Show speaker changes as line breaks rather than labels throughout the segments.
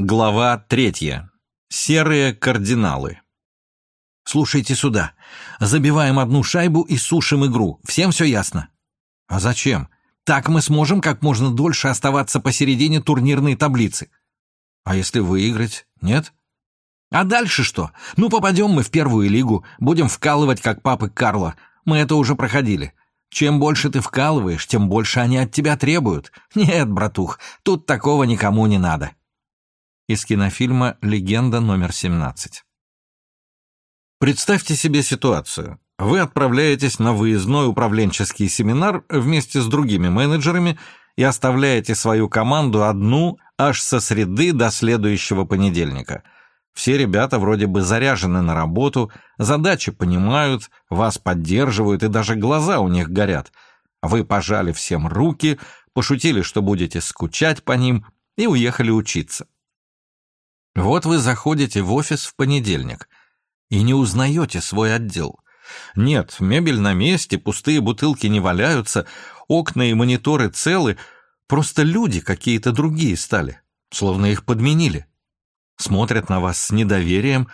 Глава третья. Серые кардиналы.
Слушайте сюда. Забиваем одну шайбу и сушим игру. Всем все ясно?
А зачем?
Так мы сможем как можно дольше оставаться посередине турнирной таблицы.
А если выиграть? Нет?
А дальше что? Ну, попадем мы в первую лигу, будем вкалывать, как папы Карла. Мы это уже проходили. Чем больше ты вкалываешь, тем больше они от тебя требуют. Нет, братух, тут такого никому не надо
из кинофильма «Легенда номер 17». Представьте себе ситуацию. Вы отправляетесь на выездной управленческий семинар вместе с другими менеджерами и оставляете свою команду одну аж со среды до следующего понедельника. Все ребята вроде бы заряжены на работу, задачи понимают, вас поддерживают и даже глаза у них горят. Вы пожали всем руки, пошутили, что будете скучать по ним и уехали учиться. Вот вы заходите в офис в понедельник и не узнаете свой отдел. Нет, мебель на месте, пустые бутылки не валяются, окна и мониторы целы, просто люди какие-то другие стали, словно их подменили. Смотрят на вас с недоверием,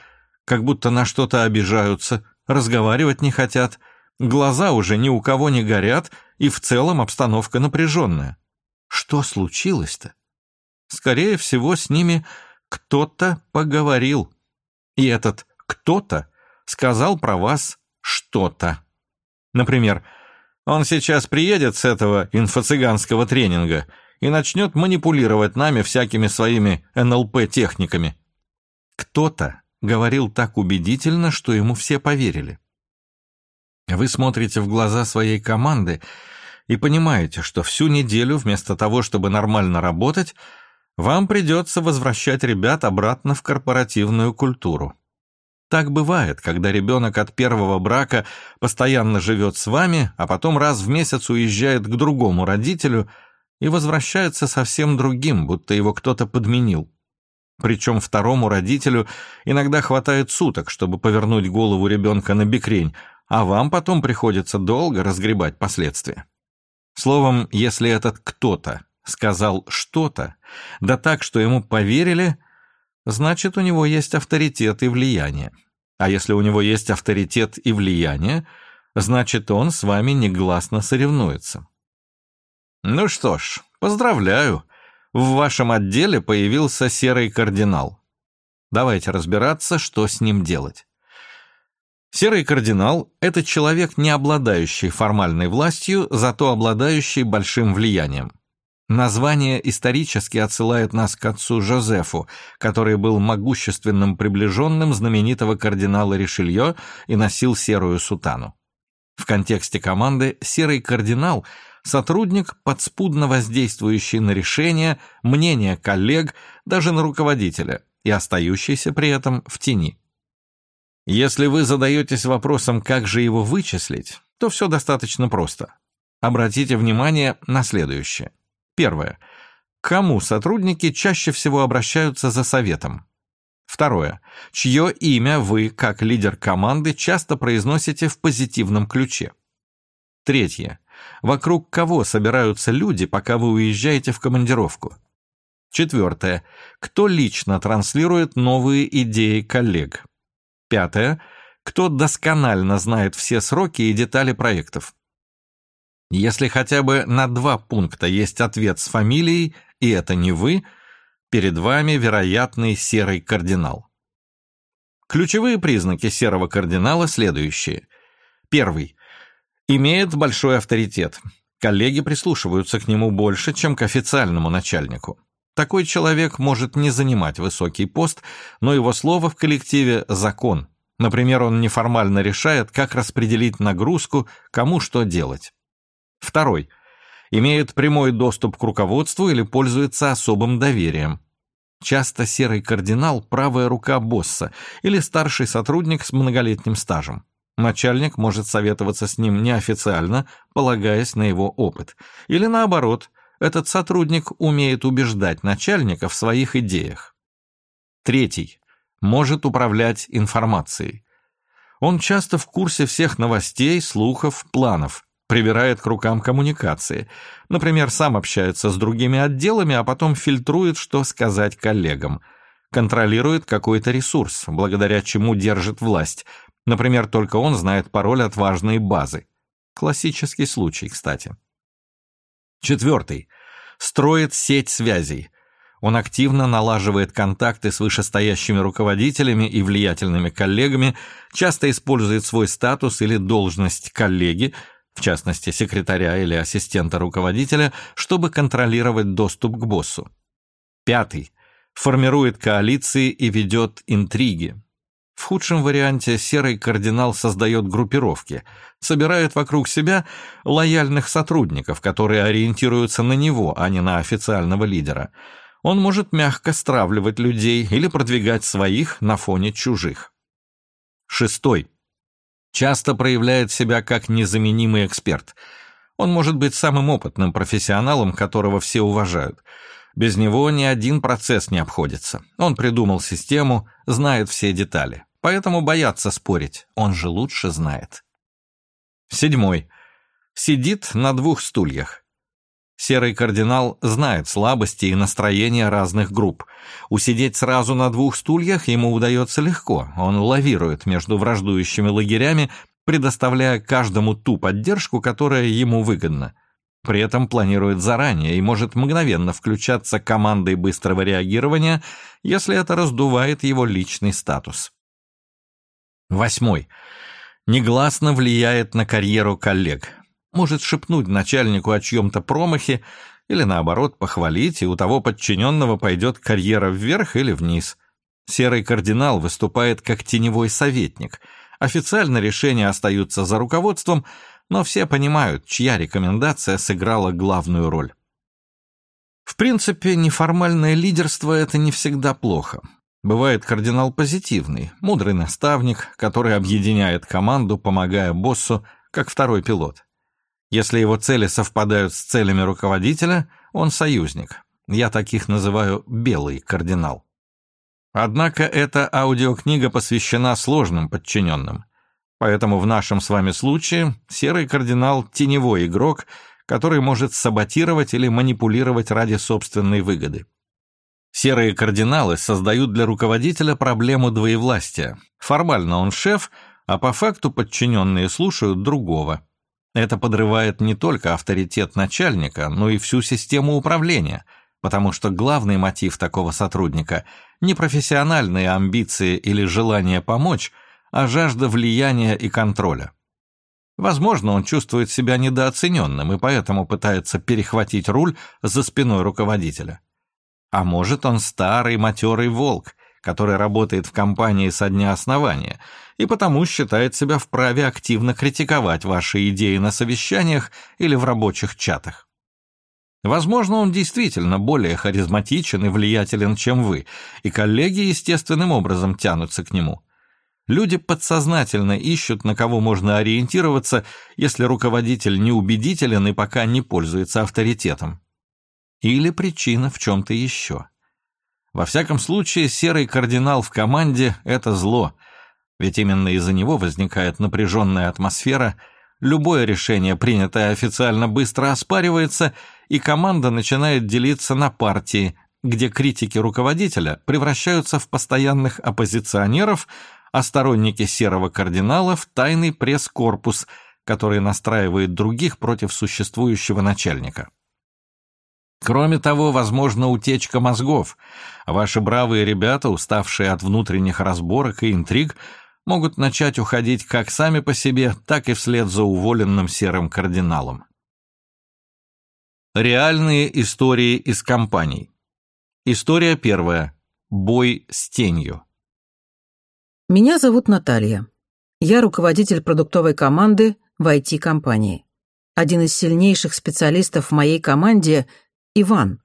как будто на что-то обижаются, разговаривать не хотят, глаза уже ни у кого не горят, и в целом обстановка напряженная. Что случилось-то? Скорее всего, с ними кто-то поговорил. И этот кто-то сказал про вас что-то. Например, он сейчас приедет с этого инфо-цыганского тренинга и начнет манипулировать нами всякими своими НЛП-техниками. Кто-то говорил так убедительно, что ему все поверили. Вы смотрите в глаза своей команды и понимаете, что всю неделю вместо того, чтобы нормально работать, вам придется возвращать ребят обратно в корпоративную культуру. Так бывает, когда ребенок от первого брака постоянно живет с вами, а потом раз в месяц уезжает к другому родителю и возвращается совсем другим, будто его кто-то подменил. Причем второму родителю иногда хватает суток, чтобы повернуть голову ребенка на бекрень, а вам потом приходится долго разгребать последствия. Словом, если этот кто-то сказал что-то, да так, что ему поверили, значит, у него есть авторитет и влияние. А если у него есть авторитет и влияние, значит, он с вами негласно соревнуется. Ну что ж, поздравляю, в вашем отделе появился серый кардинал. Давайте разбираться, что с ним делать. Серый кардинал – это человек, не обладающий формальной властью, зато обладающий большим влиянием. Название исторически отсылает нас к отцу Жозефу, который был могущественным приближенным знаменитого кардинала Ришелье и носил серую сутану. В контексте команды «серый кардинал» — сотрудник, подспудно воздействующий на решения, мнения коллег, даже на руководителя, и остающийся при этом в тени. Если вы задаетесь вопросом, как же его вычислить, то все достаточно просто. Обратите внимание на следующее – Первое. К кому сотрудники чаще всего обращаются за советом? Второе. Чье имя вы, как лидер команды, часто произносите в позитивном ключе? Третье. Вокруг кого собираются люди, пока вы уезжаете в командировку? Четвертое. Кто лично транслирует новые идеи коллег? Пятое. Кто досконально знает все сроки и детали проектов? Если хотя бы на два пункта есть ответ с фамилией, и это не вы, перед вами вероятный серый кардинал. Ключевые признаки серого кардинала следующие. Первый. Имеет большой авторитет. Коллеги прислушиваются к нему больше, чем к официальному начальнику. Такой человек может не занимать высокий пост, но его слово в коллективе – закон. Например, он неформально решает, как распределить нагрузку, кому что делать. Второй. Имеет прямой доступ к руководству или пользуется особым доверием. Часто серый кардинал – правая рука босса или старший сотрудник с многолетним стажем. Начальник может советоваться с ним неофициально, полагаясь на его опыт. Или наоборот, этот сотрудник умеет убеждать начальника в своих идеях. Третий. Может управлять информацией. Он часто в курсе всех новостей, слухов, планов прибирает к рукам коммуникации. Например, сам общается с другими отделами, а потом фильтрует, что сказать коллегам. Контролирует какой-то ресурс, благодаря чему держит власть. Например, только он знает пароль от важной базы. Классический случай, кстати. Четвертый. Строит сеть связей. Он активно налаживает контакты с вышестоящими руководителями и влиятельными коллегами, часто использует свой статус или должность коллеги, в частности секретаря или ассистента руководителя, чтобы контролировать доступ к боссу. Пятый. Формирует коалиции и ведет интриги. В худшем варианте серый кардинал создает группировки, собирает вокруг себя лояльных сотрудников, которые ориентируются на него, а не на официального лидера – он может мягко стравливать людей или продвигать своих на фоне чужих. Шестой. Часто проявляет себя как незаменимый эксперт. Он может быть самым опытным профессионалом, которого все уважают. Без него ни один процесс не обходится. Он придумал систему, знает все детали. Поэтому боятся спорить, он же лучше знает. Седьмой. Сидит на двух стульях. Серый кардинал знает слабости и настроения разных групп. Усидеть сразу на двух стульях ему удается легко. Он лавирует между враждующими лагерями, предоставляя каждому ту поддержку, которая ему выгодна. При этом планирует заранее и может мгновенно включаться командой быстрого реагирования, если это раздувает его личный статус. Восьмой. Негласно влияет на карьеру коллег может шепнуть начальнику о чьем-то промахе или, наоборот, похвалить, и у того подчиненного пойдет карьера вверх или вниз. Серый кардинал выступает как теневой советник. Официально решения остаются за руководством, но все понимают, чья рекомендация сыграла главную роль. В принципе, неформальное лидерство – это не всегда плохо. Бывает кардинал позитивный, мудрый наставник, который объединяет команду, помогая боссу, как второй пилот. Если его цели совпадают с целями руководителя, он союзник. Я таких называю «белый кардинал». Однако эта аудиокнига посвящена сложным подчиненным. Поэтому в нашем с вами случае серый кардинал – теневой игрок, который может саботировать или манипулировать ради собственной выгоды. Серые кардиналы создают для руководителя проблему двоевластия. Формально он шеф, а по факту подчиненные слушают другого. Это подрывает не только авторитет начальника, но и всю систему управления, потому что главный мотив такого сотрудника – не профессиональные амбиции или желание помочь, а жажда влияния и контроля. Возможно, он чувствует себя недооцененным и поэтому пытается перехватить руль за спиной руководителя. А может, он старый матерый волк, который работает в компании со дня основания – и потому считает себя вправе активно критиковать ваши идеи на совещаниях или в рабочих чатах. Возможно, он действительно более харизматичен и влиятелен, чем вы, и коллеги естественным образом тянутся к нему. Люди подсознательно ищут, на кого можно ориентироваться, если руководитель неубедителен и пока не пользуется авторитетом. Или причина в чем-то еще. Во всяком случае, серый кардинал в команде – это зло, ведь именно из-за него возникает напряженная атмосфера, любое решение, принятое официально, быстро оспаривается, и команда начинает делиться на партии, где критики руководителя превращаются в постоянных оппозиционеров, а сторонники серого кардинала в тайный пресс-корпус, который настраивает других против существующего начальника. Кроме того, возможна утечка мозгов. Ваши бравые ребята, уставшие от внутренних разборок и интриг, могут начать уходить как сами по себе, так и вслед за уволенным серым кардиналом. Реальные истории из компаний. История первая. Бой с тенью.
Меня зовут Наталья. Я руководитель продуктовой команды в IT-компании. Один из сильнейших специалистов в моей команде — Иван.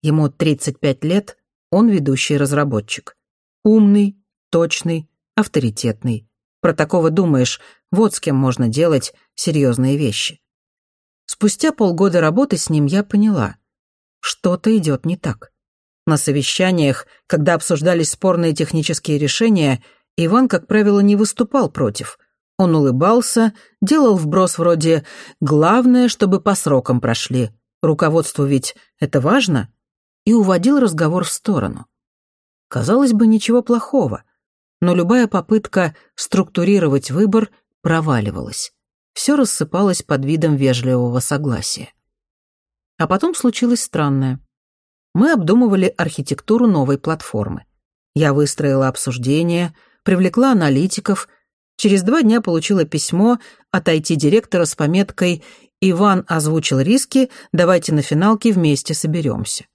Ему 35 лет, он ведущий разработчик. Умный, точный, авторитетный. Про такого думаешь, вот с кем можно делать серьезные вещи. Спустя полгода работы с ним я поняла, что-то идет не так. На совещаниях, когда обсуждались спорные технические решения, Иван, как правило, не выступал против. Он улыбался, делал вброс вроде «главное, чтобы по срокам прошли», руководству ведь это важно, и уводил разговор в сторону. Казалось бы, ничего плохого, но любая попытка структурировать выбор проваливалась. Все рассыпалось под видом вежливого согласия. А потом случилось странное. Мы обдумывали архитектуру новой платформы. Я выстроила обсуждение, привлекла аналитиков. Через два дня получила письмо от IT-директора с пометкой «Иван озвучил риски, давайте на финалке вместе соберемся».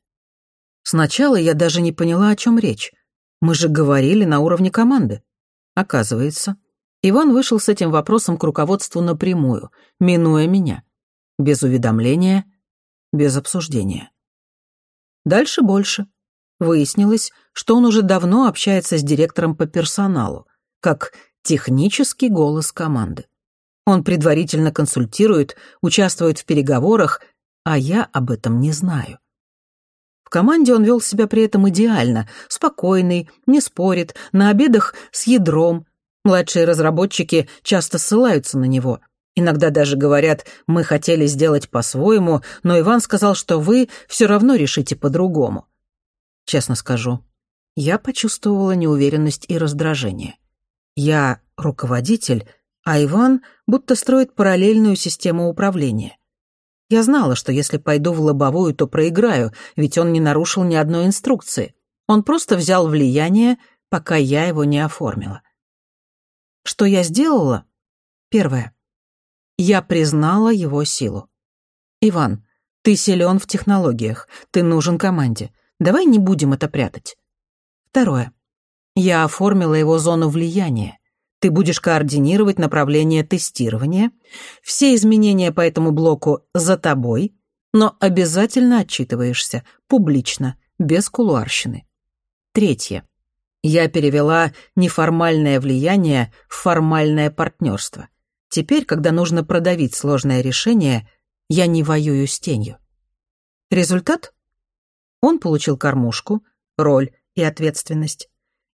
Сначала я даже не поняла, о чем речь. Мы же говорили на уровне команды. Оказывается, Иван вышел с этим вопросом к руководству напрямую, минуя меня. Без уведомления, без обсуждения. Дальше больше. Выяснилось, что он уже давно общается с директором по персоналу, как технический голос команды. Он предварительно консультирует, участвует в переговорах, а я об этом не знаю. В команде он вел себя при этом идеально, спокойный, не спорит, на обедах с ядром. Младшие разработчики часто ссылаются на него. Иногда даже говорят, мы хотели сделать по-своему, но Иван сказал, что вы все равно решите по-другому. Честно скажу, я почувствовала неуверенность и раздражение. Я руководитель, а Иван будто строит параллельную систему управления. Я знала, что если пойду в лобовую, то проиграю, ведь он не нарушил ни одной инструкции. Он просто взял влияние, пока я его не оформила. Что я сделала? Первое. Я признала его силу. «Иван, ты силен в технологиях, ты нужен команде. Давай не будем это прятать». Второе. Я оформила его зону влияния. Ты будешь координировать направление тестирования. Все изменения по этому блоку за тобой, но обязательно отчитываешься, публично, без кулуарщины. Третье. Я перевела неформальное влияние в формальное партнерство. Теперь, когда нужно продавить сложное решение, я не воюю с тенью. Результат? Он получил кормушку, роль и ответственность.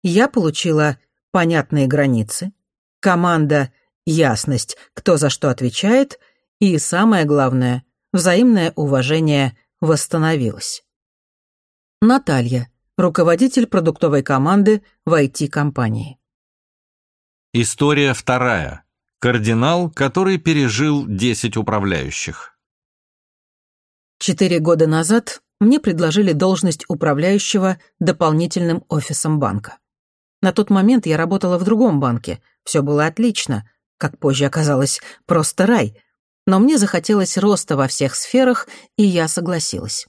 Я получила понятные границы, команда — ясность, кто за что отвечает, и, самое главное, взаимное уважение восстановилось. Наталья, руководитель продуктовой команды в IT-компании.
История вторая. Кардинал, который пережил 10 управляющих.
Четыре года назад мне предложили должность управляющего дополнительным офисом банка. На тот момент я работала в другом банке, все было отлично, как позже оказалось, просто рай. Но мне захотелось роста во всех сферах, и я согласилась.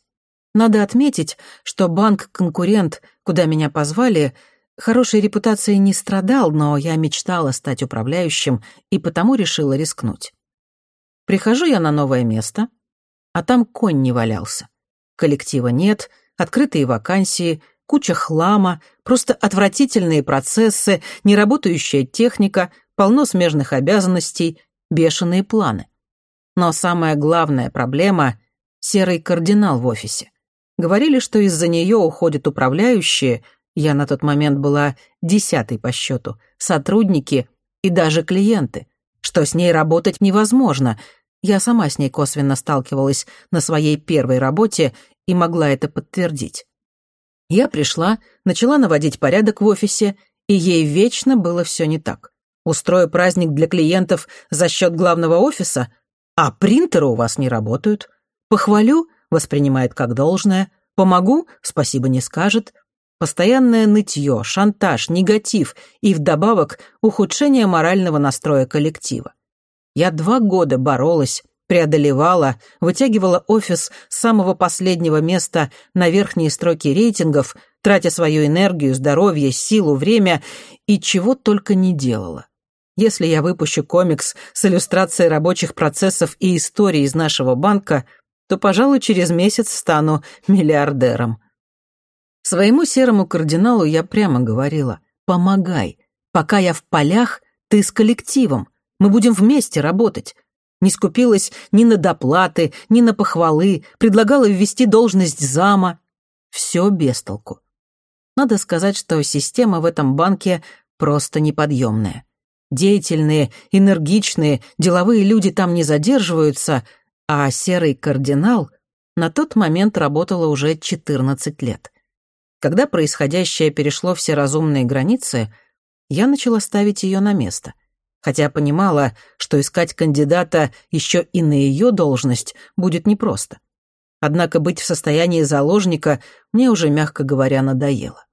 Надо отметить, что банк-конкурент, куда меня позвали, хорошей репутацией не страдал, но я мечтала стать управляющим и потому решила рискнуть. Прихожу я на новое место, а там конь не валялся. Коллектива нет, открытые вакансии, куча хлама, просто отвратительные процессы, неработающая техника, полно смежных обязанностей, бешеные планы. Но самая главная проблема — серый кардинал в офисе. Говорили, что из-за нее уходят управляющие, я на тот момент была десятой по счету, сотрудники и даже клиенты, что с ней работать невозможно. Я сама с ней косвенно сталкивалась на своей первой работе и могла это подтвердить. Я пришла, начала наводить порядок в офисе, и ей вечно было все не так. Устрою праздник для клиентов за счет главного офиса, а принтеры у вас не работают. Похвалю, воспринимает как должное. Помогу, спасибо не скажет. Постоянное нытье, шантаж, негатив и вдобавок ухудшение морального настроя коллектива. Я два года боролась, преодолевала, вытягивала офис с самого последнего места на верхние строки рейтингов, тратя свою энергию, здоровье, силу, время и чего только не делала. Если я выпущу комикс с иллюстрацией рабочих процессов и истории из нашего банка, то, пожалуй, через месяц стану миллиардером. Своему серому кардиналу я прямо говорила «помогай. Пока я в полях, ты с коллективом. Мы будем вместе работать. Не скупилась ни на доплаты, ни на похвалы, предлагала ввести должность зама. Все без толку. Надо сказать, что система в этом банке просто неподъемная. Деятельные, энергичные, деловые люди там не задерживаются, а серый кардинал на тот момент работала уже 14 лет. Когда происходящее перешло все разумные границы, я начала ставить ее на место, хотя понимала, что искать кандидата еще и на ее должность будет непросто. Однако быть в состоянии заложника мне уже, мягко говоря, надоело.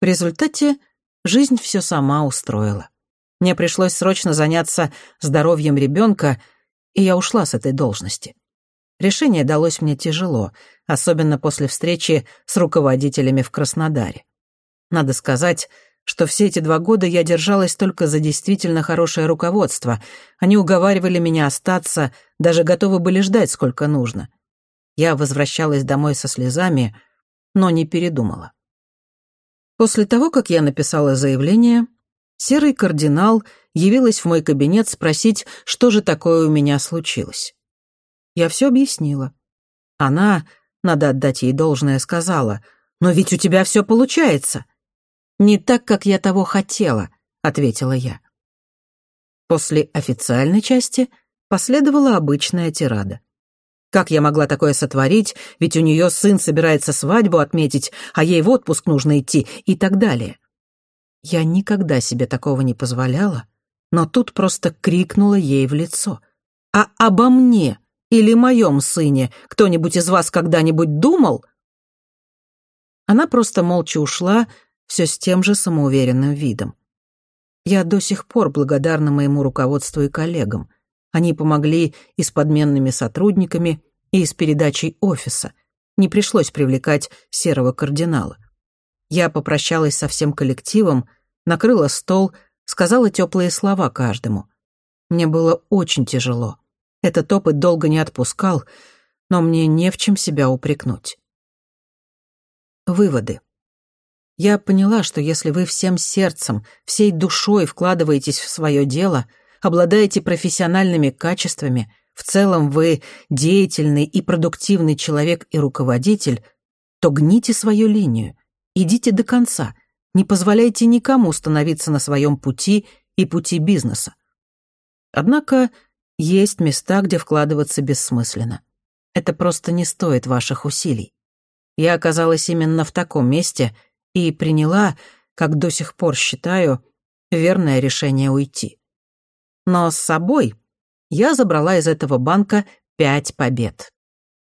В результате жизнь все сама устроила. Мне пришлось срочно заняться здоровьем ребенка, и я ушла с этой должности. Решение далось мне тяжело, особенно после встречи с руководителями в Краснодаре. Надо сказать, что все эти два года я держалась только за действительно хорошее руководство. Они уговаривали меня остаться, даже готовы были ждать, сколько нужно. Я возвращалась домой со слезами, но не передумала. После того, как я написала заявление, серый кардинал явилась в мой кабинет спросить, что же такое у меня случилось. Я все объяснила. Она, надо отдать ей должное, сказала, «Но ведь у тебя все получается». «Не так, как я того хотела», — ответила я. После официальной части последовала обычная тирада. Как я могла такое сотворить, ведь у нее сын собирается свадьбу отметить, а ей в отпуск нужно идти и так далее. Я никогда себе такого не позволяла, но тут просто крикнула ей в лицо. «А обо мне или моем сыне кто-нибудь из вас когда-нибудь думал?» Она просто молча ушла, все с тем же самоуверенным видом. Я до сих пор благодарна моему руководству и коллегам. Они помогли и с подменными сотрудниками, и с передачей офиса. Не пришлось привлекать серого кардинала. Я попрощалась со всем коллективом, накрыла стол, сказала теплые слова каждому. Мне было очень тяжело. Этот опыт долго не отпускал, но мне не в чем себя упрекнуть. Выводы. Я поняла, что если вы всем сердцем, всей душой вкладываетесь в свое дело, обладаете профессиональными качествами, в целом вы деятельный и продуктивный человек и руководитель, то гните свою линию, идите до конца, не позволяйте никому становиться на своем пути и пути бизнеса. Однако есть места, где вкладываться бессмысленно. Это просто не стоит ваших усилий. Я оказалась именно в таком месте и приняла, как до сих пор считаю, верное решение уйти. Но с собой я забрала из этого банка пять побед.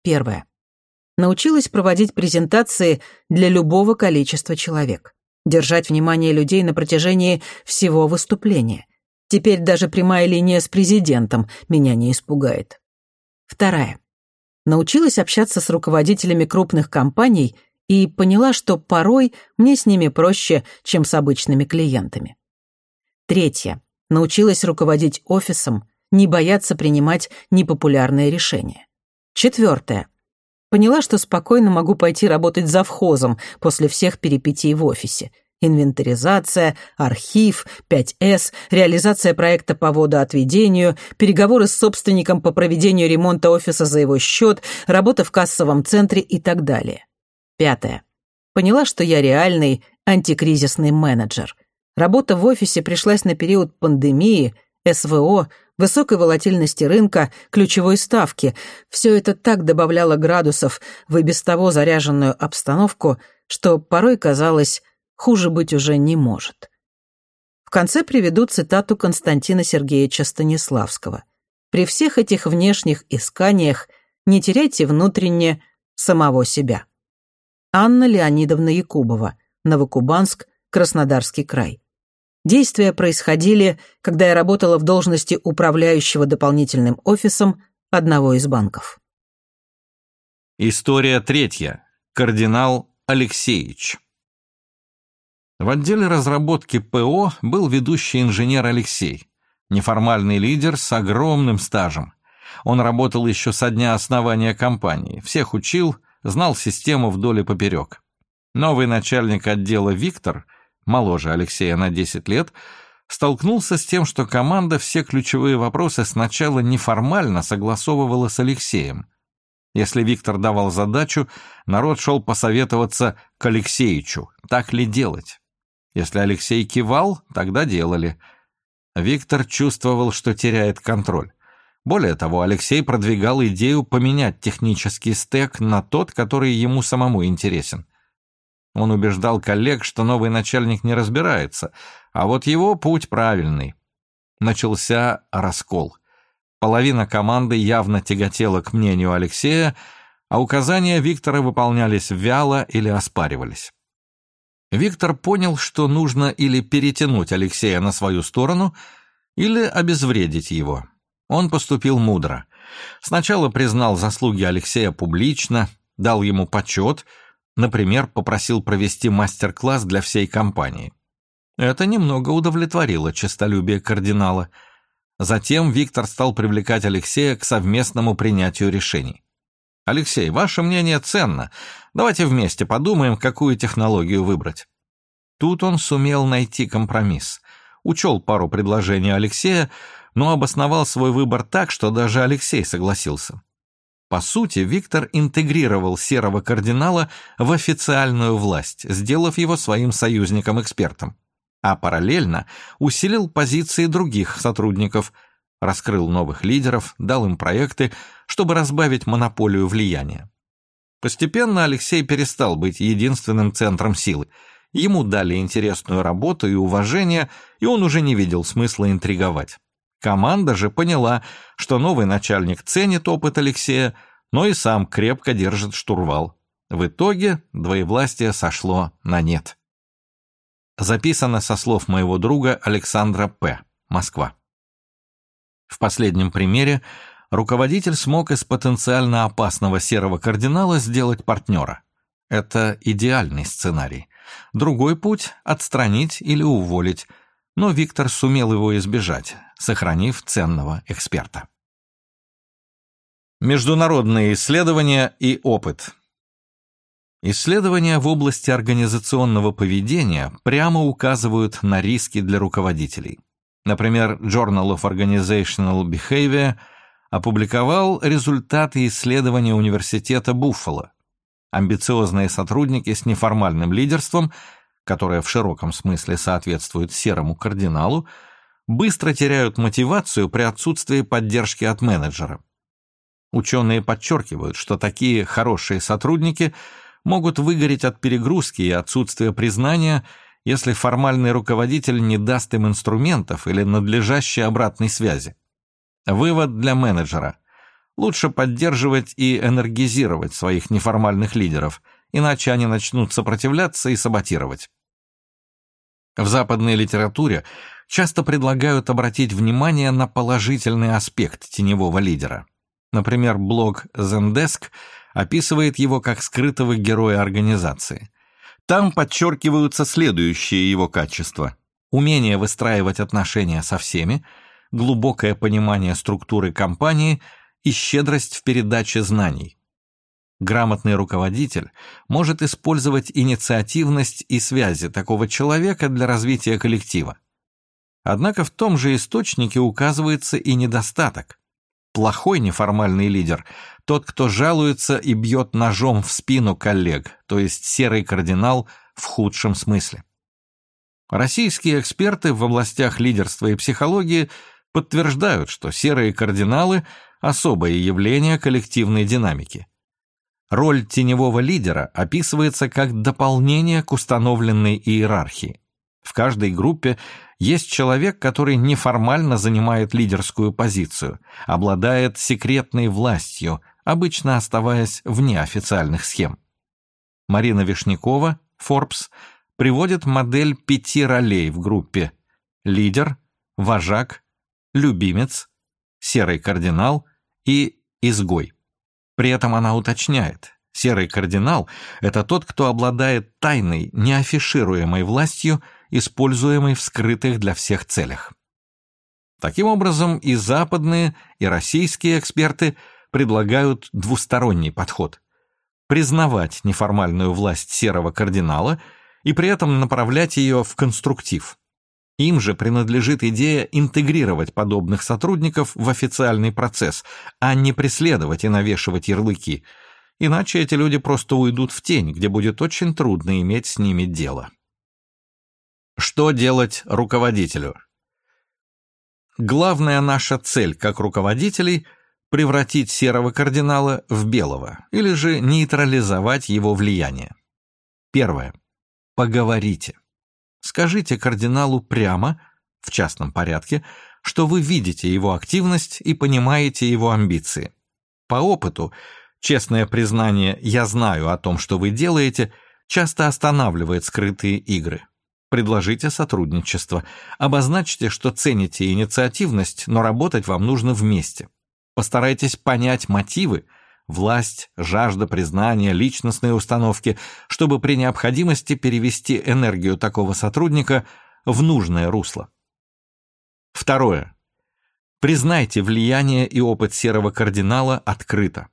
Первое. Научилась проводить презентации для любого количества человек. Держать внимание людей на протяжении всего выступления. Теперь даже прямая линия с президентом меня не испугает. Вторая. Научилась общаться с руководителями крупных компаний и поняла, что порой мне с ними проще, чем с обычными клиентами. Третья. Научилась руководить офисом, не бояться принимать непопулярные решения. Четвертое. Поняла, что спокойно могу пойти работать завхозом после всех перипетий в офисе – Инвентаризация, архив, 5С, реализация проекта по водоотведению, переговоры с собственником по проведению ремонта офиса за его счет, работа в кассовом центре и так далее. Пятое. Поняла, что я реальный антикризисный менеджер. Работа в офисе пришлась на период пандемии, СВО, высокой волатильности рынка, ключевой ставки. Все это так добавляло градусов в и без того заряженную обстановку, что порой казалось, хуже быть уже не может. В конце приведу цитату Константина Сергеевича Станиславского. «При всех этих внешних исканиях не теряйте внутренне самого себя». Анна Леонидовна Якубова, Новокубанск, Краснодарский край. Действия происходили, когда я работала в должности управляющего дополнительным офисом одного из банков.
История третья. Кардинал Алексеевич. В отделе разработки ПО был ведущий инженер Алексей, неформальный лидер с огромным стажем. Он работал еще со дня основания компании, всех учил, знал систему вдоль и поперек. Новый начальник отдела Виктор, моложе Алексея на 10 лет, столкнулся с тем, что команда все ключевые вопросы сначала неформально согласовывала с Алексеем. Если Виктор давал задачу, народ шел посоветоваться к Алексеичу, так ли делать. Если Алексей кивал, тогда делали. Виктор чувствовал, что теряет контроль. Более того, Алексей продвигал идею поменять технический стек на тот, который ему самому интересен. Он убеждал коллег, что новый начальник не разбирается, а вот его путь правильный. Начался раскол. Половина команды явно тяготела к мнению Алексея, а указания Виктора выполнялись вяло или оспаривались. Виктор понял, что нужно или перетянуть Алексея на свою сторону, или обезвредить его. Он поступил мудро. Сначала признал заслуги Алексея публично, дал ему почет, например, попросил провести мастер-класс для всей компании. Это немного удовлетворило честолюбие кардинала. Затем Виктор стал привлекать Алексея к совместному принятию решений. «Алексей, ваше мнение ценно. Давайте вместе подумаем, какую технологию выбрать». Тут он сумел найти компромисс. Учел пару предложений Алексея, но обосновал свой выбор так, что даже Алексей согласился. По сути, Виктор интегрировал серого кардинала в официальную власть, сделав его своим союзником-экспертом. А параллельно усилил позиции других сотрудников, раскрыл новых лидеров, дал им проекты, чтобы разбавить монополию влияния. Постепенно Алексей перестал быть единственным центром силы. Ему дали интересную работу и уважение, и он уже не видел смысла интриговать. Команда же поняла, что новый начальник ценит опыт Алексея, но и сам крепко держит штурвал. В итоге двоевластие сошло на нет. Записано со слов моего друга Александра П., Москва. В последнем примере руководитель смог из потенциально опасного серого кардинала сделать партнера. Это идеальный сценарий. Другой путь — отстранить или уволить, но Виктор сумел его избежать, сохранив ценного эксперта. Международные исследования и опыт. Исследования в области организационного поведения прямо указывают на риски для руководителей. Например, Journal of Organizational Behavior опубликовал результаты исследования Университета Буффало. Амбициозные сотрудники с неформальным лидерством, которое в широком смысле соответствует серому кардиналу, быстро теряют мотивацию при отсутствии поддержки от менеджера. Ученые подчеркивают, что такие хорошие сотрудники могут выгореть от перегрузки и отсутствия признания, если формальный руководитель не даст им инструментов или надлежащей обратной связи. Вывод для менеджера. Лучше поддерживать и энергизировать своих неформальных лидеров, иначе они начнут сопротивляться и саботировать. В западной литературе часто предлагают обратить внимание на положительный аспект теневого лидера. Например, блог Zendesk описывает его как скрытого героя организации. Там подчеркиваются следующие его качества. Умение выстраивать отношения со всеми, глубокое понимание структуры компании – и щедрость в передаче знаний. Грамотный руководитель может использовать инициативность и связи такого человека для развития коллектива. Однако в том же источнике указывается и недостаток. Плохой неформальный лидер – тот, кто жалуется и бьет ножом в спину коллег, то есть серый кардинал в худшем смысле. Российские эксперты в областях лидерства и психологии подтверждают, что серые кардиналы – особое явление коллективной динамики. Роль теневого лидера описывается как дополнение к установленной иерархии. В каждой группе есть человек, который неформально занимает лидерскую позицию, обладает секретной властью, обычно оставаясь вне официальных схем. Марина Вишнякова, Forbes, приводит модель пяти ролей в группе – лидер, вожак, любимец, серый кардинал и изгой. При этом она уточняет, серый кардинал – это тот, кто обладает тайной, неафишируемой властью, используемой в скрытых для всех целях. Таким образом, и западные, и российские эксперты предлагают двусторонний подход – признавать неформальную власть серого кардинала и при этом направлять ее в конструктив – им же принадлежит идея интегрировать подобных сотрудников в официальный процесс, а не преследовать и навешивать ярлыки. Иначе эти люди просто уйдут в тень, где будет очень трудно иметь с ними дело. Что делать руководителю? Главная наша цель как руководителей – превратить серого кардинала в белого, или же нейтрализовать его влияние. Первое. Поговорите. Скажите кардиналу прямо, в частном порядке, что вы видите его активность и понимаете его амбиции. По опыту, честное признание «я знаю о том, что вы делаете» часто останавливает скрытые игры. Предложите сотрудничество. Обозначьте, что цените инициативность, но работать вам нужно вместе. Постарайтесь понять мотивы, власть, жажда признания, личностные установки, чтобы при необходимости перевести энергию такого сотрудника в нужное русло. Второе. Признайте влияние и опыт серого кардинала открыто.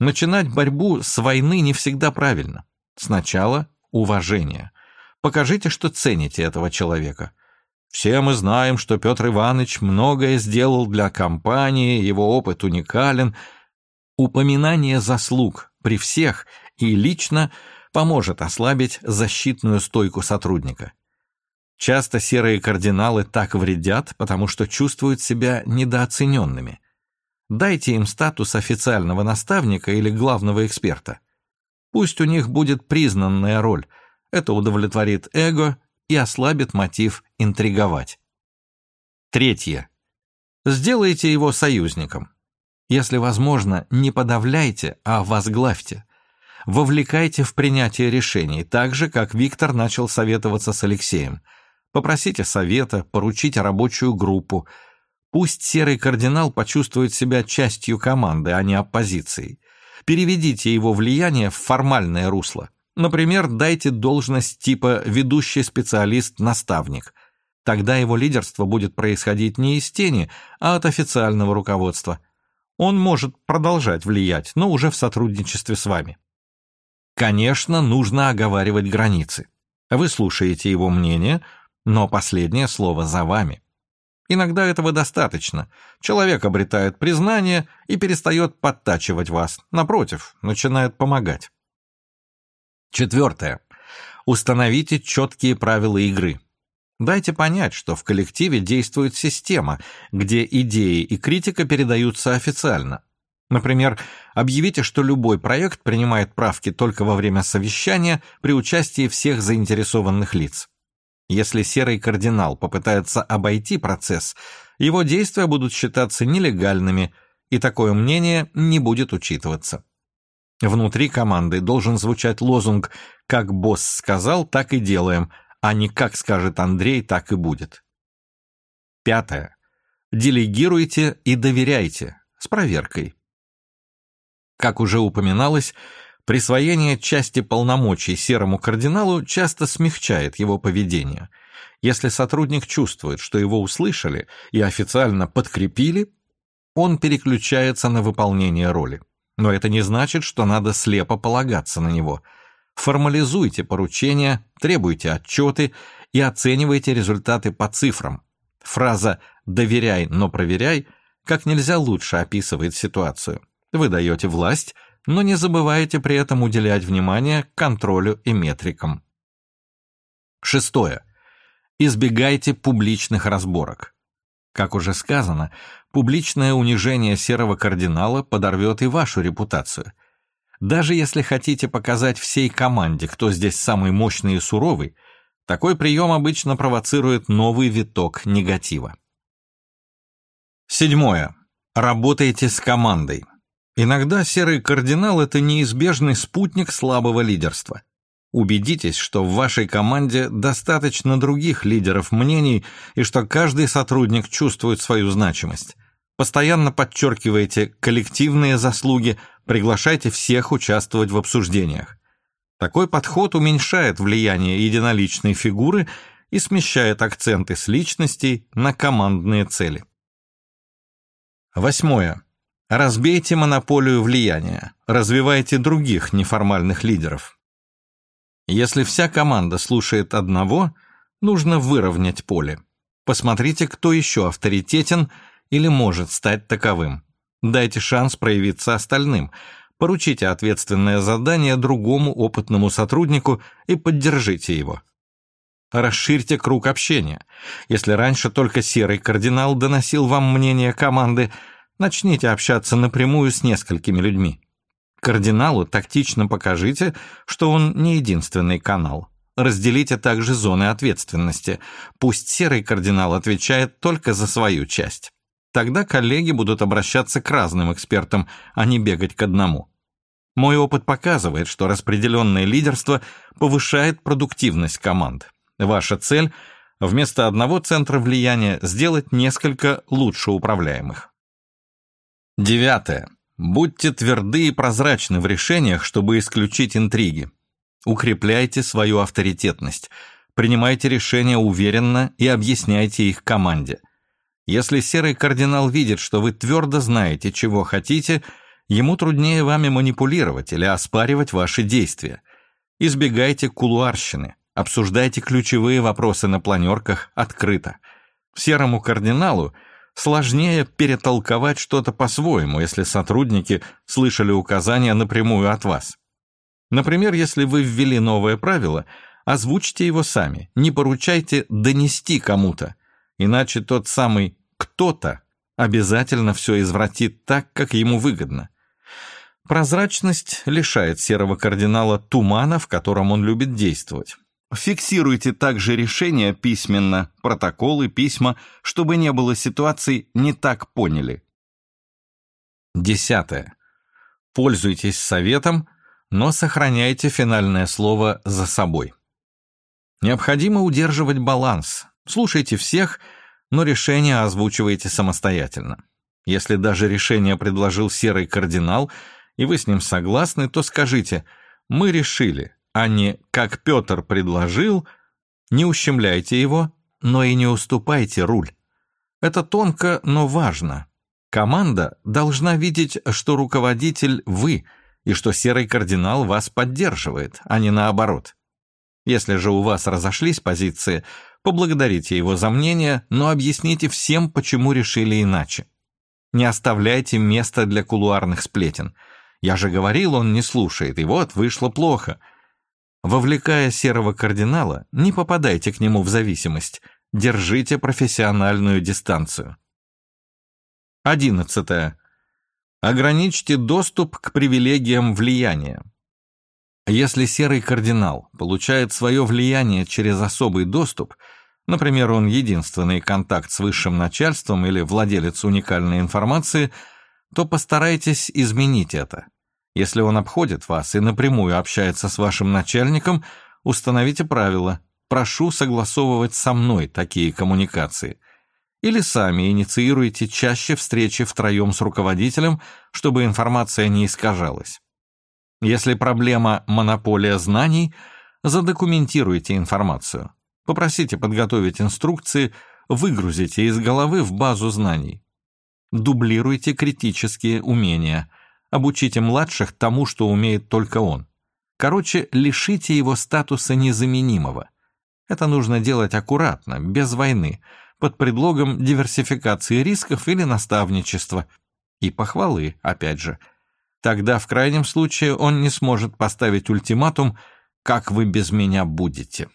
Начинать борьбу с войны не всегда правильно. Сначала уважение. Покажите, что цените этого человека. Все мы знаем, что Петр Иванович многое сделал для компании, его опыт уникален. Упоминание заслуг при всех и лично поможет ослабить защитную стойку сотрудника. Часто серые кардиналы так вредят, потому что чувствуют себя недооцененными. Дайте им статус официального наставника или главного эксперта. Пусть у них будет признанная роль – это удовлетворит эго и ослабит мотив интриговать. Третье. Сделайте его союзником. Если возможно, не подавляйте, а возглавьте. Вовлекайте в принятие решений, так же, как Виктор начал советоваться с Алексеем. Попросите совета, поручите рабочую группу. Пусть серый кардинал почувствует себя частью команды, а не оппозицией. Переведите его влияние в формальное русло. Например, дайте должность типа ведущий специалист-наставник. Тогда его лидерство будет происходить не из тени, а от официального руководства. Он может продолжать влиять, но уже в сотрудничестве с вами. Конечно, нужно оговаривать границы. Вы слушаете его мнение, но последнее слово за вами. Иногда этого достаточно. Человек обретает признание и перестает подтачивать вас. Напротив, начинает помогать. Четвертое. Установите четкие правила игры. Дайте понять, что в коллективе действует система, где идеи и критика передаются официально. Например, объявите, что любой проект принимает правки только во время совещания при участии всех заинтересованных лиц. Если серый кардинал попытается обойти процесс, его действия будут считаться нелегальными, и такое мнение не будет учитываться. Внутри команды должен звучать лозунг «Как босс сказал, так и делаем», а не «Как скажет Андрей, так и будет». Пятое. Делегируйте и доверяйте с проверкой. Как уже упоминалось, присвоение части полномочий серому кардиналу часто смягчает его поведение. Если сотрудник чувствует, что его услышали и официально подкрепили, он переключается на выполнение роли. Но это не значит, что надо слепо полагаться на него. Формализуйте поручения, требуйте отчеты и оценивайте результаты по цифрам. Фраза «доверяй, но проверяй» как нельзя лучше описывает ситуацию. Вы даете власть, но не забывайте при этом уделять внимание контролю и метрикам. Шестое. Избегайте публичных разборок. Как уже сказано, Публичное унижение серого кардинала подорвет и вашу репутацию. Даже если хотите показать всей команде, кто здесь самый мощный и суровый, такой прием обычно провоцирует новый виток негатива. Седьмое. Работайте с командой. Иногда серый кардинал – это неизбежный спутник слабого лидерства. Убедитесь, что в вашей команде достаточно других лидеров мнений и что каждый сотрудник чувствует свою значимость. Постоянно подчеркивайте коллективные заслуги, приглашайте всех участвовать в обсуждениях. Такой подход уменьшает влияние единоличной фигуры и смещает акценты с личностей на командные цели. Восьмое. Разбейте монополию влияния, развивайте других неформальных лидеров. Если вся команда слушает одного, нужно выровнять поле. Посмотрите, кто еще авторитетен – или может стать таковым. Дайте шанс проявиться остальным, поручите ответственное задание другому опытному сотруднику и поддержите его. расширьте круг общения. Если раньше только серый кардинал доносил вам мнение команды, начните общаться напрямую с несколькими людьми. Кардиналу тактично покажите, что он не единственный канал. Разделите также зоны ответственности. Пусть серый кардинал отвечает только за свою часть. Тогда коллеги будут обращаться к разным экспертам, а не бегать к одному. Мой опыт показывает, что распределенное лидерство повышает продуктивность команд. Ваша цель – вместо одного центра влияния сделать несколько лучше управляемых. Девятое. Будьте тверды и прозрачны в решениях, чтобы исключить интриги. Укрепляйте свою авторитетность. Принимайте решения уверенно и объясняйте их команде. Если серый кардинал видит, что вы твердо знаете, чего хотите, ему труднее вами манипулировать или оспаривать ваши действия. Избегайте кулуарщины. Обсуждайте ключевые вопросы на планерках открыто. Серому кардиналу сложнее перетолковать что-то по-своему, если сотрудники слышали указания напрямую от вас. Например, если вы ввели новое правило, озвучьте его сами, не поручайте донести кому-то, иначе тот самый «кто-то» обязательно все извратит так, как ему выгодно. Прозрачность лишает серого кардинала тумана, в котором он любит действовать. Фиксируйте также решения письменно, протоколы, письма, чтобы не было ситуаций «не так поняли». Десятое. Пользуйтесь советом, но сохраняйте финальное слово за собой. Необходимо удерживать баланс. Слушайте всех, но решение озвучивайте самостоятельно. Если даже решение предложил серый кардинал, и вы с ним согласны, то скажите «мы решили», а не «как Петр предложил», не ущемляйте его, но и не уступайте руль. Это тонко, но важно. Команда должна видеть, что руководитель – вы, и что серый кардинал вас поддерживает, а не наоборот. Если же у вас разошлись позиции, поблагодарите его за мнение, но объясните всем, почему решили иначе. Не оставляйте места для кулуарных сплетен. Я же говорил, он не слушает, и вот вышло плохо – Вовлекая серого кардинала, не попадайте к нему в зависимость, держите профессиональную дистанцию. 11. Ограничьте доступ к привилегиям влияния. Если серый кардинал получает свое влияние через особый доступ, например, он единственный контакт с высшим начальством или владелец уникальной информации, то постарайтесь изменить это. Если он обходит вас и напрямую общается с вашим начальником, установите правила. Прошу согласовывать со мной такие коммуникации. Или сами инициируйте чаще встречи втроем с руководителем, чтобы информация не искажалась. Если проблема монополия знаний, задокументируйте информацию. Попросите подготовить инструкции, выгрузите из головы в базу знаний. Дублируйте критические умения – Обучите младших тому, что умеет только он. Короче, лишите его статуса незаменимого. Это нужно делать аккуратно, без войны, под предлогом диверсификации рисков или наставничества. И похвалы, опять же. Тогда в крайнем случае он не сможет поставить ультиматум «как вы без меня будете».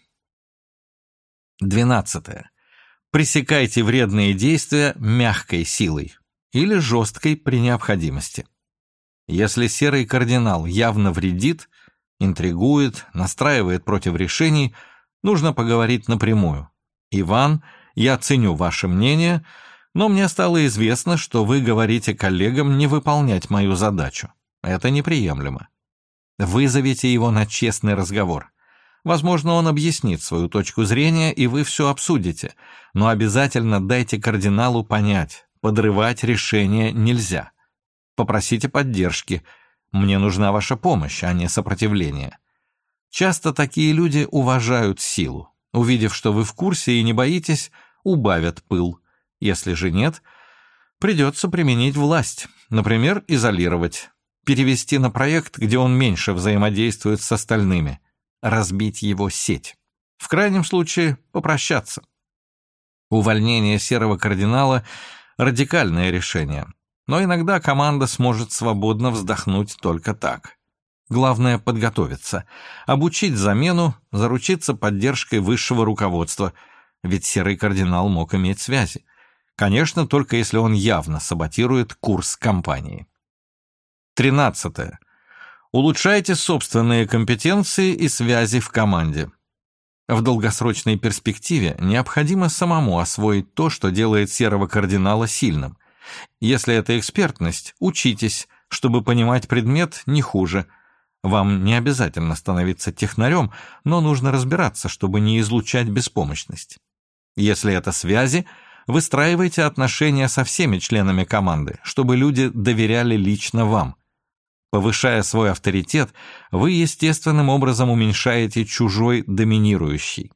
12. Пресекайте вредные действия мягкой силой или жесткой при необходимости. Если серый кардинал явно вредит, интригует, настраивает против решений, нужно поговорить напрямую. «Иван, я ценю ваше мнение, но мне стало известно, что вы говорите коллегам не выполнять мою задачу. Это неприемлемо. Вызовите его на честный разговор. Возможно, он объяснит свою точку зрения, и вы все обсудите, но обязательно дайте кардиналу понять, подрывать решение нельзя. Попросите поддержки. Мне нужна ваша помощь, а не сопротивление. Часто такие люди уважают силу. Увидев, что вы в курсе и не боитесь, убавят пыл. Если же нет, придется применить власть, например, изолировать, перевести на проект, где он меньше взаимодействует с остальными, разбить его сеть. В крайнем случае попрощаться. Увольнение серого кардинала – радикальное решение, но иногда команда сможет свободно вздохнуть только так. Главное — подготовиться, обучить замену, заручиться поддержкой высшего руководства, ведь серый кардинал мог иметь связи. Конечно, только если он явно саботирует курс компании. Тринадцатое. Улучшайте собственные компетенции и связи в команде. В долгосрочной перспективе необходимо самому освоить то, что делает серого кардинала сильным. Если это экспертность, учитесь, чтобы понимать предмет не хуже. Вам не обязательно становиться технарем, но нужно разбираться, чтобы не излучать беспомощность. Если это связи, выстраивайте отношения со всеми членами команды, чтобы люди доверяли лично вам. Повышая свой авторитет, вы естественным образом уменьшаете чужой доминирующий.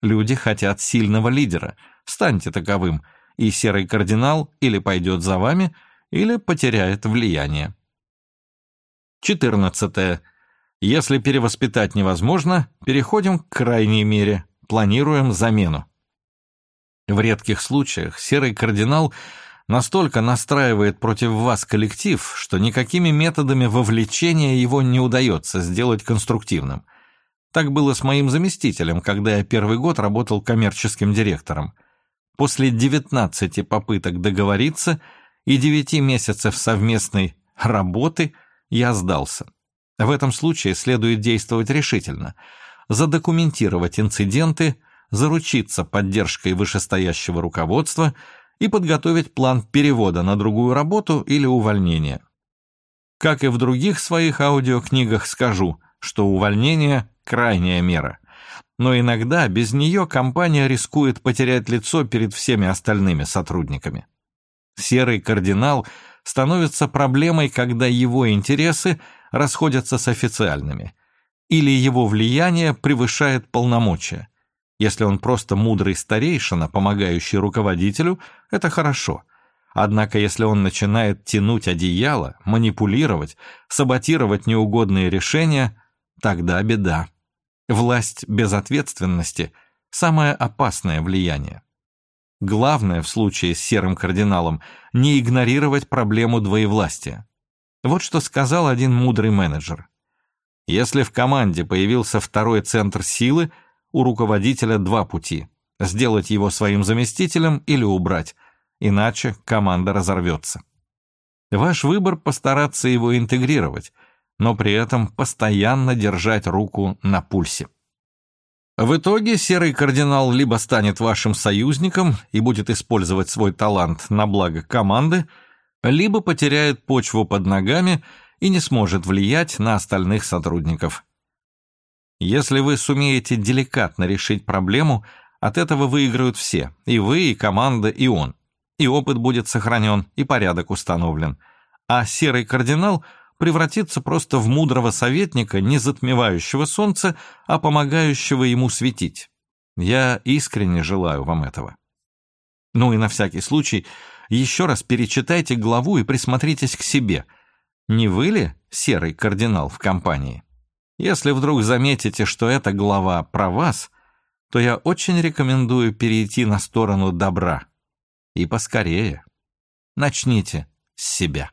Люди хотят сильного лидера, станьте таковым, и серый кардинал или пойдет за вами, или потеряет влияние. 14. Если перевоспитать невозможно, переходим к крайней мере, планируем замену. В редких случаях серый кардинал – настолько настраивает против вас коллектив, что никакими методами вовлечения его не удается сделать конструктивным. Так было с моим заместителем, когда я первый год работал коммерческим директором. После 19 попыток договориться и 9 месяцев совместной работы я сдался. В этом случае следует действовать решительно, задокументировать инциденты, заручиться поддержкой вышестоящего руководства – и подготовить план перевода на другую работу или увольнения. Как и в других своих аудиокнигах скажу, что увольнение – крайняя мера. Но иногда без нее компания рискует потерять лицо перед всеми остальными сотрудниками. Серый кардинал становится проблемой, когда его интересы расходятся с официальными, или его влияние превышает полномочия. Если он просто мудрый старейшина, помогающий руководителю, это хорошо. Однако если он начинает тянуть одеяло, манипулировать, саботировать неугодные решения, тогда беда. Власть без ответственности – самое опасное влияние. Главное в случае с серым кардиналом – не игнорировать проблему двоевластия. Вот что сказал один мудрый менеджер. Если в команде появился второй центр силы – у руководителя два пути – сделать его своим заместителем или убрать, иначе команда разорвется. Ваш выбор – постараться его интегрировать, но при этом постоянно держать руку на пульсе. В итоге серый кардинал либо станет вашим союзником и будет использовать свой талант на благо команды, либо потеряет почву под ногами и не сможет влиять на остальных сотрудников. Если вы сумеете деликатно решить проблему, от этого выиграют все, и вы, и команда, и он. И опыт будет сохранен, и порядок установлен. А серый кардинал превратится просто в мудрого советника, не затмевающего солнце, а помогающего ему светить. Я искренне желаю вам этого. Ну и на всякий случай, еще раз перечитайте главу и присмотритесь к себе. Не вы ли серый кардинал в компании? Если вдруг заметите, что эта глава про вас, то я очень рекомендую перейти на сторону добра. И поскорее. Начните с себя.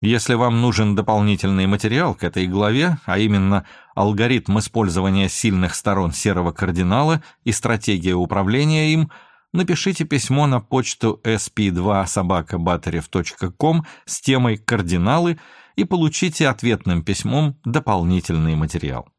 Если вам нужен дополнительный материал к этой главе, а именно алгоритм использования сильных сторон серого кардинала и стратегия управления им, напишите письмо на почту sp2собакабатарев.ком с темой «Кардиналы» и получите ответным письмом дополнительный материал.